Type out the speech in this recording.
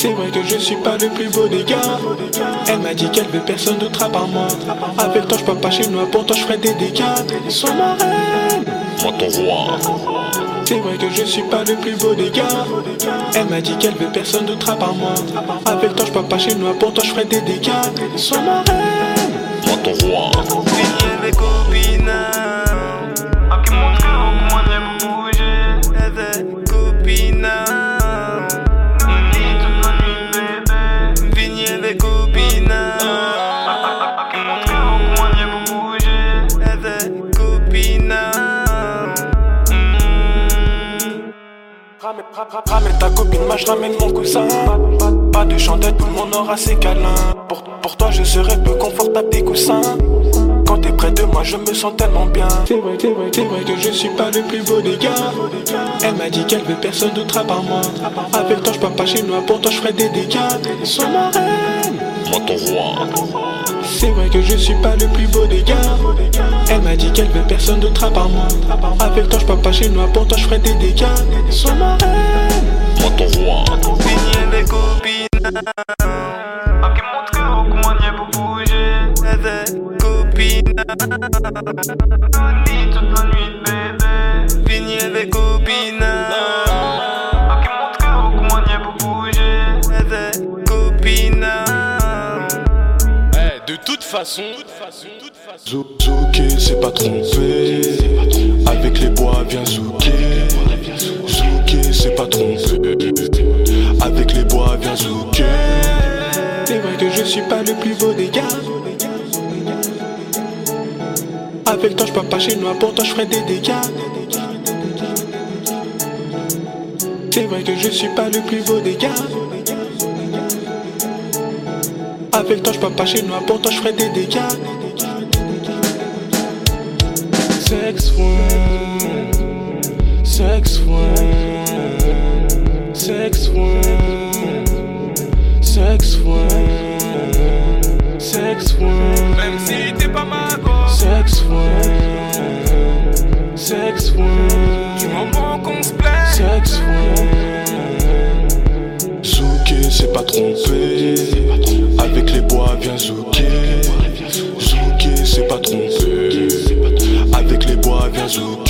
C'est vrai que je suis pas le plus beau des gars. Elle m'a dit qu'elle veut personne d'autre à part moi. Avec toi, je peux pas chez nous, pour toi, je ferai des dégâts. Sois ma reine. Moi ton roi. C'est vrai que je suis pas le plus beau des gars. Elle m'a dit qu'elle veut personne d'autre à part moi. Avec toi, je peux pas chez nous, pour toi, je ferai des dégâts. Sois ma reine. Moi Ramène, ra- ra- ramène ta copine, moi je ramène mon cousin. Pas, de chandelle, tout le monde aura ses câlins. Pour, pour toi, je serai peu confortable des coussins. Quand t'es près de moi, je me sens tellement bien. C'est vrai, c'est vrai, c'est vrai que je suis pas le plus beau des gars. Elle m'a dit qu'elle veut personne d'autre à part moi. Avec toi, je peux pas chez nous, pour toi, je ferai des dégâts. Sois ma reine. Moi ton roi. C'est vrai que je suis pas le plus beau des gars. Elle m'a dit qu'elle veut personne d'autre à part moi. Avec toi, je peux pas chez nous, pour toi, je ferai des dégâts. Sois ma reine. Moi ton roi. Les copines. A que montre comment on est pour bouger. Copines. Toute façon, Zou- Zouké, c'est pas trompé. Avec les bois, viens zouké. Zouké, c'est pas trompé. Avec les bois, viens zouké. C'est vrai que je suis pas le plus beau des gars. Avec toi, je peux pas chez nous, pour toi, je ferai des dégâts. C'est vrai que je suis pas le plus beau des gars. Avec toi, je peux pas chez nous, pour toi, je ferai des dégâts. Sex one, sex one, sex one, sex one, sex one, Même si t'es pas ma sex one, sex one, Trompé. Avec les bois, viens zouké.